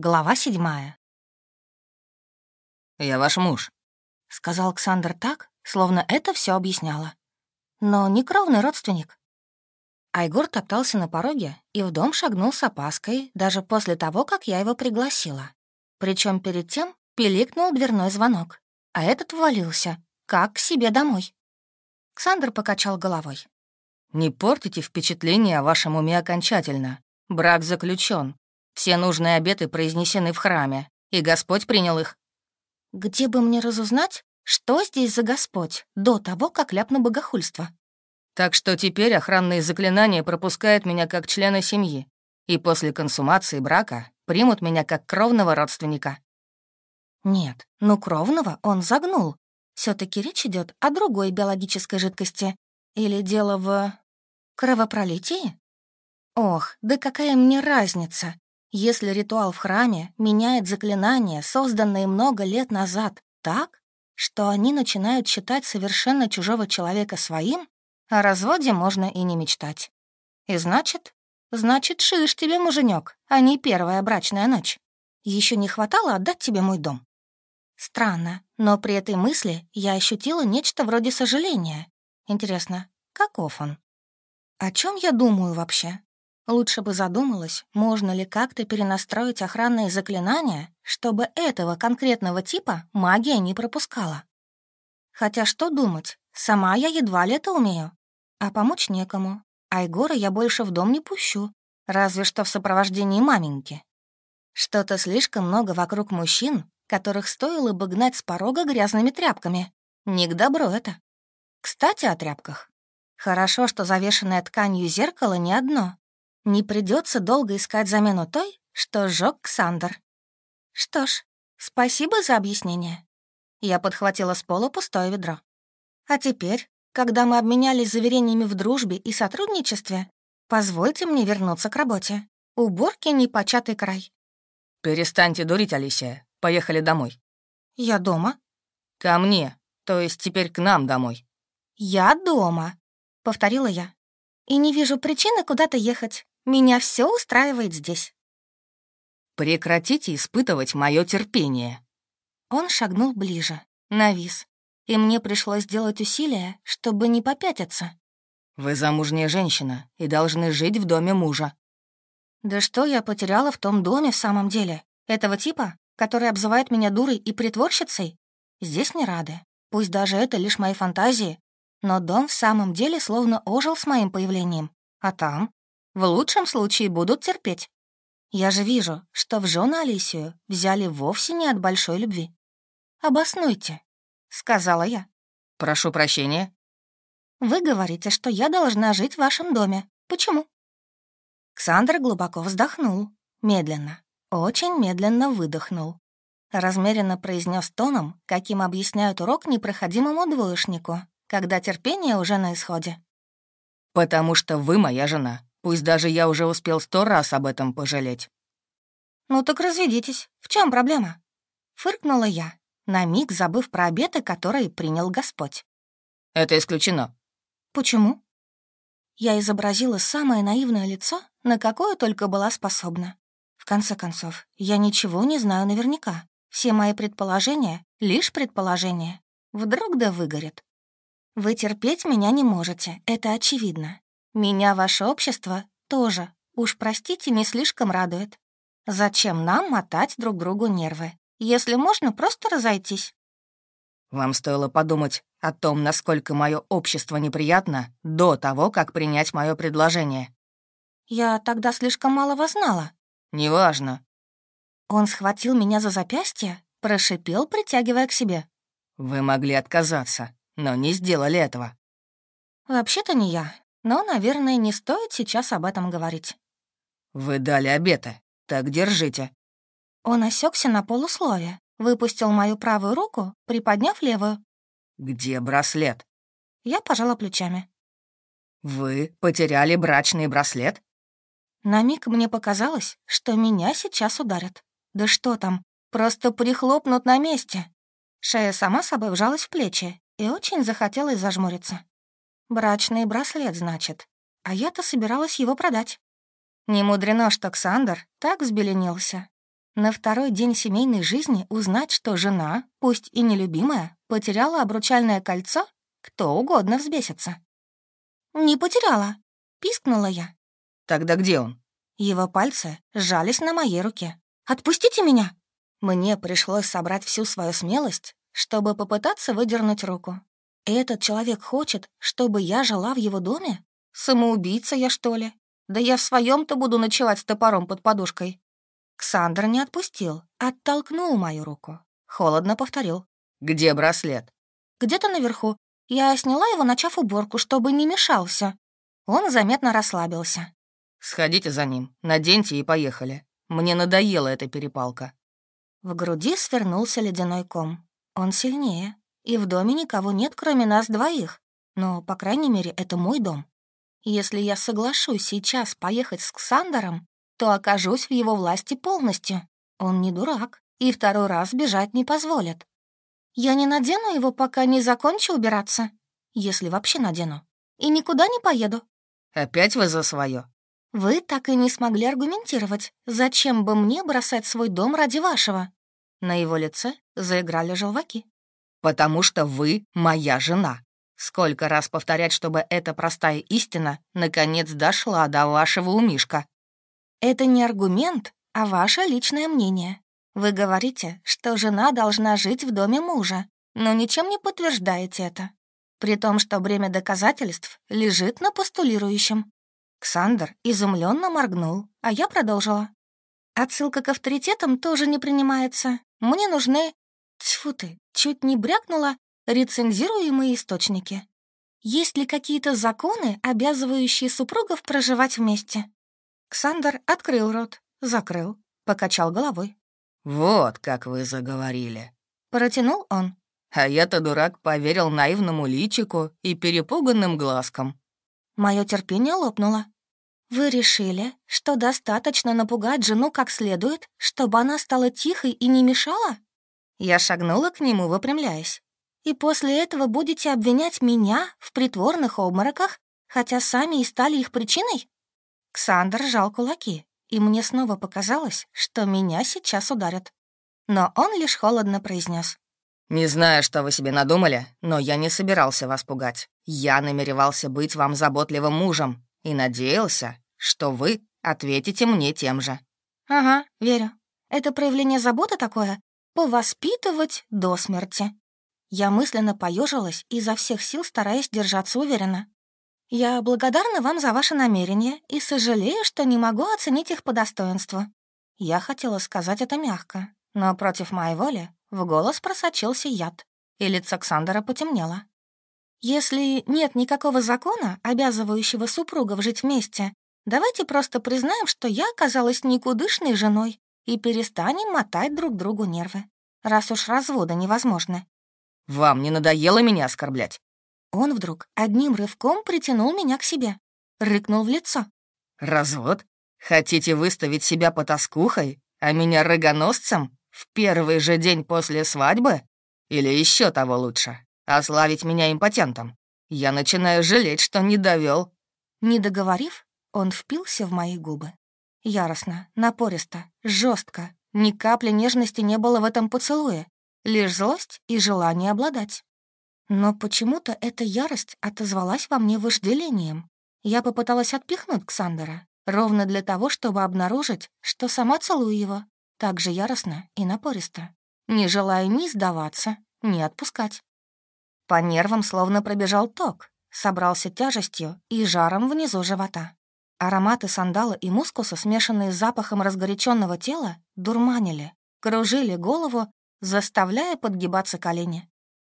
Глава седьмая. «Я ваш муж», — сказал Александр так, словно это все объясняло. «Но не кровный родственник». Айгур топтался на пороге и в дом шагнул с опаской даже после того, как я его пригласила. Причем перед тем пиликнул дверной звонок, а этот ввалился, как к себе домой. Ксандр покачал головой. «Не портите впечатление о вашем уме окончательно. Брак заключен, все нужные обеты произнесены в храме, и Господь принял их. Где бы мне разузнать, что здесь за Господь, до того, как ляпну богохульство? Так что теперь охранные заклинания пропускают меня как члена семьи, и после консумации брака примут меня как кровного родственника. Нет, ну кровного он загнул. все таки речь идет о другой биологической жидкости. Или дело в... кровопролитии? Ох, да какая мне разница если ритуал в храме меняет заклинания, созданные много лет назад, так, что они начинают считать совершенно чужого человека своим, о разводе можно и не мечтать. И значит, значит, шиш тебе, муженек, а не первая брачная ночь. Еще не хватало отдать тебе мой дом. Странно, но при этой мысли я ощутила нечто вроде сожаления. Интересно, каков он? О чем я думаю вообще? Лучше бы задумалась, можно ли как-то перенастроить охранные заклинания, чтобы этого конкретного типа магия не пропускала. Хотя что думать, сама я едва ли это умею. А помочь некому. А Егора я больше в дом не пущу, разве что в сопровождении маменьки. Что-то слишком много вокруг мужчин, которых стоило бы гнать с порога грязными тряпками. Не к добру это. Кстати, о тряпках. Хорошо, что завешенное тканью зеркало не одно, не придется долго искать замену той, что сжег Ксандр. Что ж, спасибо за объяснение. Я подхватила с пола пустое ведро. А теперь, когда мы обменялись заверениями в дружбе и сотрудничестве, позвольте мне вернуться к работе. Уборки — непочатый край. Перестаньте дурить, Алисия. Поехали домой. Я дома. Ко мне, то есть теперь к нам домой. «Я дома», — повторила я. «И не вижу причины куда-то ехать. Меня все устраивает здесь». «Прекратите испытывать мое терпение». Он шагнул ближе, навис, и мне пришлось сделать усилия, чтобы не попятиться. «Вы замужняя женщина и должны жить в доме мужа». «Да что я потеряла в том доме в самом деле? Этого типа, который обзывает меня дурой и притворщицей? Здесь не рады. Пусть даже это лишь мои фантазии. Но дом в самом деле словно ожил с моим появлением. А там в лучшем случае будут терпеть. Я же вижу, что в жены Алисию взяли вовсе не от большой любви. «Обоснуйте», — сказала я. «Прошу прощения». «Вы говорите, что я должна жить в вашем доме. Почему?» Ксандр глубоко вздохнул, медленно, очень медленно выдохнул. Размеренно произнес тоном, каким объясняют урок непроходимому двоечнику, когда терпение уже на исходе. «Потому что вы моя жена», Пусть даже я уже успел сто раз об этом пожалеть». «Ну так разведитесь. В чем проблема?» Фыркнула я, на миг забыв про обеты, которые принял Господь. «Это исключено». «Почему?» Я изобразила самое наивное лицо, на какое только была способна. В конце концов, я ничего не знаю наверняка. Все мои предположения — лишь предположения. Вдруг да выгорят. Вы терпеть меня не можете, это очевидно. Меня ваше общество тоже, уж простите, не слишком радует. Зачем нам мотать друг другу нервы? Если можно, просто разойтись». «Вам стоило подумать о том, насколько мое общество неприятно, до того, как принять мое предложение». «Я тогда слишком малого знала». «Неважно». Он схватил меня за запястье, прошипел, притягивая к себе. «Вы могли отказаться, но не сделали этого». «Вообще-то не я но, наверное, не стоит сейчас об этом говорить». «Вы дали обета. Так держите». Он осекся на полуслове, выпустил мою правую руку, приподняв левую. «Где браслет?» Я пожала плечами. «Вы потеряли брачный браслет?» На миг мне показалось, что меня сейчас ударят. Да что там, просто прихлопнут на месте. Шея сама собой вжалась в плечи, и очень захотелось зажмуриться. «Брачный браслет, значит. А я-то собиралась его продать». Не мудрено, что Ксандр так взбеленился. На второй день семейной жизни узнать, что жена, пусть и нелюбимая, потеряла обручальное кольцо, кто угодно взбесится. «Не потеряла», — пискнула я. «Тогда где он?» Его пальцы сжались на моей руке. «Отпустите меня!» Мне пришлось собрать всю свою смелость, чтобы попытаться выдернуть руку. Этот человек хочет, чтобы я жила в его доме? Самоубийца я, что ли? Да я в своем-то буду ночевать с топором под подушкой. Ксандр не отпустил, оттолкнул мою руку. Холодно повторил. «Где браслет?» «Где-то наверху. Я сняла его, начав уборку, чтобы не мешался». Он заметно расслабился. «Сходите за ним, наденьте и поехали. Мне надоела эта перепалка». В груди свернулся ледяной ком. Он сильнее и в доме никого нет, кроме нас двоих. Но, по крайней мере, это мой дом. Если я соглашусь сейчас поехать с Ксандером, то окажусь в его власти полностью. Он не дурак, и второй раз бежать не позволит. Я не надену его, пока не закончу убираться, если вообще надену, и никуда не поеду. Опять вы за свое. Вы так и не смогли аргументировать, зачем бы мне бросать свой дом ради вашего. На его лице заиграли желваки потому что вы моя жена. Сколько раз повторять, чтобы эта простая истина наконец дошла до вашего умишка?» «Это не аргумент, а ваше личное мнение. Вы говорите, что жена должна жить в доме мужа, но ничем не подтверждаете это, при том, что бремя доказательств лежит на постулирующем». Ксандр изумленно моргнул, а я продолжила. Отсылка к авторитетам тоже не принимается. Мне нужны Тьфу ты, чуть не брякнула рецензируемые источники. Есть ли какие-то законы, обязывающие супругов проживать вместе? Ксандр открыл рот, закрыл, покачал головой. «Вот как вы заговорили», — протянул он. А я-то, дурак, поверил наивному личику и перепуганным глазкам. Мое терпение лопнуло. «Вы решили, что достаточно напугать жену как следует, чтобы она стала тихой и не мешала?» Я шагнула к нему, выпрямляясь. «И после этого будете обвинять меня в притворных обмороках, хотя сами и стали их причиной?» Ксандр сжал кулаки, и мне снова показалось, что меня сейчас ударят. Но он лишь холодно произнес: «Не знаю, что вы себе надумали, но я не собирался вас пугать. Я намеревался быть вам заботливым мужем и надеялся, что вы ответите мне тем же». «Ага, верю. Это проявление заботы такое, повоспитывать до смерти. Я мысленно поежилась, и изо всех сил стараясь держаться уверенно. Я благодарна вам за ваше намерение и сожалею, что не могу оценить их по достоинству. Я хотела сказать это мягко, но против моей воли в голос просочился яд, и лицо Ксандера потемнело. Если нет никакого закона, обязывающего супругов жить вместе, давайте просто признаем, что я оказалась никудышной женой и перестанем мотать друг другу нервы, раз уж развода невозможно». «Вам не надоело меня оскорблять?» Он вдруг одним рывком притянул меня к себе, рыкнул в лицо. «Развод? Хотите выставить себя потаскухой, а меня рогоносцем в первый же день после свадьбы? Или еще того лучше, ославить меня импотентом? Я начинаю жалеть, что не довел. Не договорив, он впился в мои губы. Яростно, напористо, жестко. Ни капли нежности не было в этом поцелуе. Лишь злость и желание обладать. Но почему-то эта ярость отозвалась во мне вожделением. Я попыталась отпихнуть Ксандера, ровно для того, чтобы обнаружить, что сама целую его, так же яростно и напористо, не желая ни сдаваться, ни отпускать. По нервам словно пробежал ток, собрался тяжестью и жаром внизу живота. Ароматы сандала и мускуса, смешанные с запахом разгоряченного тела, дурманили, кружили голову, заставляя подгибаться колени.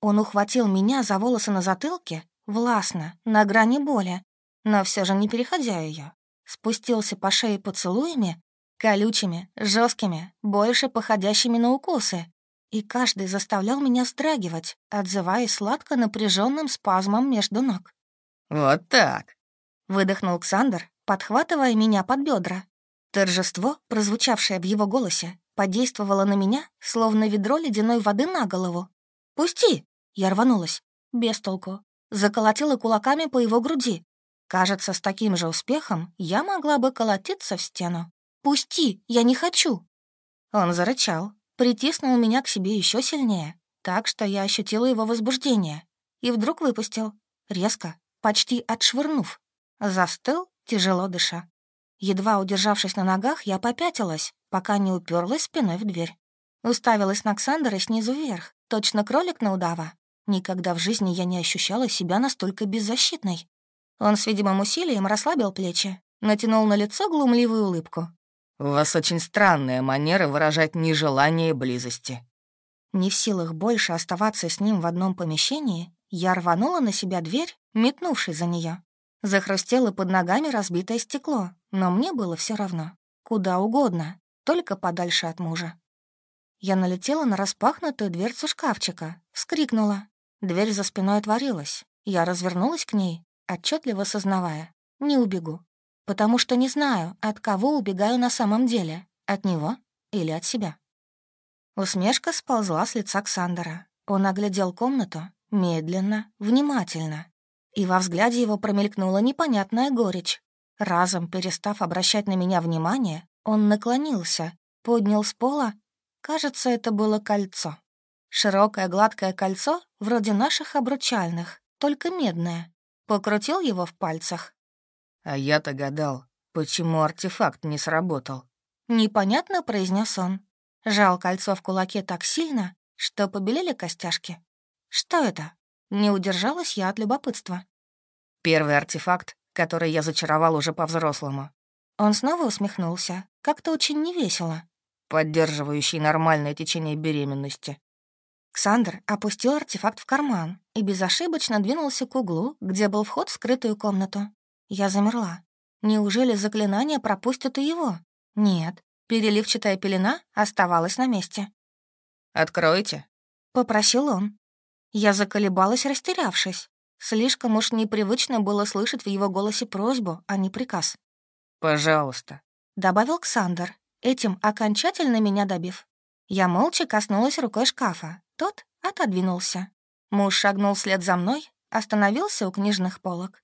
Он ухватил меня за волосы на затылке, властно, на грани боли, но все же не переходя ее. Спустился по шее поцелуями, колючими, жесткими, больше походящими на укусы, и каждый заставлял меня вздрагивать, отзываясь сладко напряженным спазмом между ног. «Вот так!» — выдохнул Александр, подхватывая меня под бедра. Торжество, прозвучавшее в его голосе, подействовало на меня, словно ведро ледяной воды на голову. «Пусти!» — я рванулась. Без толку. Заколотила кулаками по его груди. Кажется, с таким же успехом я могла бы колотиться в стену. «Пусти! Я не хочу!» Он зарычал, притиснул меня к себе еще сильнее, так что я ощутила его возбуждение. И вдруг выпустил. Резко, почти отшвырнув. Застыл тяжело дыша. Едва удержавшись на ногах, я попятилась, пока не уперлась спиной в дверь. Уставилась на Ксандера снизу вверх, точно кролик на удава. Никогда в жизни я не ощущала себя настолько беззащитной. Он с видимым усилием расслабил плечи, натянул на лицо глумливую улыбку. «У вас очень странная манера выражать нежелание близости». Не в силах больше оставаться с ним в одном помещении, я рванула на себя дверь, метнувшись за нее. Захрустело под ногами разбитое стекло, но мне было все равно. Куда угодно, только подальше от мужа. Я налетела на распахнутую дверцу шкафчика, вскрикнула. Дверь за спиной отворилась. Я развернулась к ней, отчетливо сознавая. Не убегу. Потому что не знаю, от кого убегаю на самом деле. От него или от себя. Усмешка сползла с лица Ксандера. Он оглядел комнату медленно, внимательно и во взгляде его промелькнула непонятная горечь. Разом перестав обращать на меня внимание, он наклонился, поднял с пола. Кажется, это было кольцо. Широкое гладкое кольцо, вроде наших обручальных, только медное. Покрутил его в пальцах. А я-то гадал, почему артефакт не сработал. Непонятно произнес он. Жал кольцо в кулаке так сильно, что побелели костяшки. Что это? Не удержалась я от любопытства. «Первый артефакт, который я зачаровал уже по-взрослому». Он снова усмехнулся, как-то очень невесело. «Поддерживающий нормальное течение беременности». Ксандр опустил артефакт в карман и безошибочно двинулся к углу, где был вход в скрытую комнату. Я замерла. Неужели заклинание пропустит и его? Нет, переливчатая пелена оставалась на месте. «Откройте», — попросил он. Я заколебалась, растерявшись. Слишком уж непривычно было слышать в его голосе просьбу, а не приказ. «Пожалуйста», — добавил Ксандр, этим окончательно меня добив. Я молча коснулась рукой шкафа. Тот отодвинулся. Муж шагнул вслед за мной, остановился у книжных полок.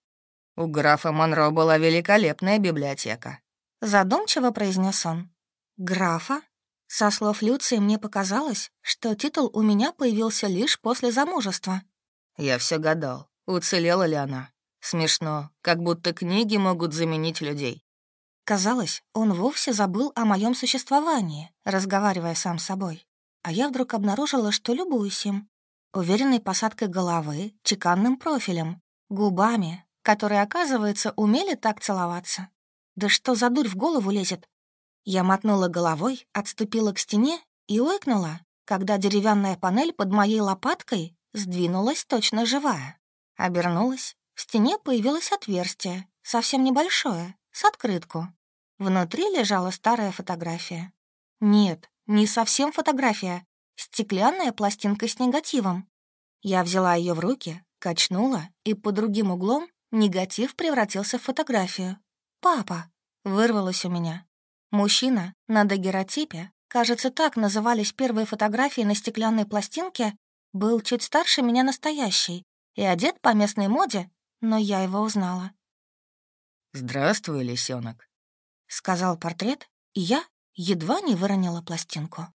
«У графа Монро была великолепная библиотека», — задумчиво произнес он. «Графа?» Со слов Люции мне показалось, что титул у меня появился лишь после замужества. Я все гадал, уцелела ли она. Смешно, как будто книги могут заменить людей. Казалось, он вовсе забыл о моем существовании, разговаривая сам с собой. А я вдруг обнаружила, что любуюсь им. Уверенной посадкой головы, чеканным профилем, губами, которые, оказывается, умели так целоваться. Да что за дурь в голову лезет? Я мотнула головой, отступила к стене и ойкнула, когда деревянная панель под моей лопаткой сдвинулась точно живая. Обернулась, в стене появилось отверстие, совсем небольшое, с открытку. Внутри лежала старая фотография. Нет, не совсем фотография, стеклянная пластинка с негативом. Я взяла ее в руки, качнула, и под другим углом негатив превратился в фотографию. «Папа!» — вырвалось у меня. Мужчина на дагеротипе, кажется, так назывались первые фотографии на стеклянной пластинке, был чуть старше меня настоящий и одет по местной моде, но я его узнала. «Здравствуй, лисенок», — сказал портрет, и я едва не выронила пластинку.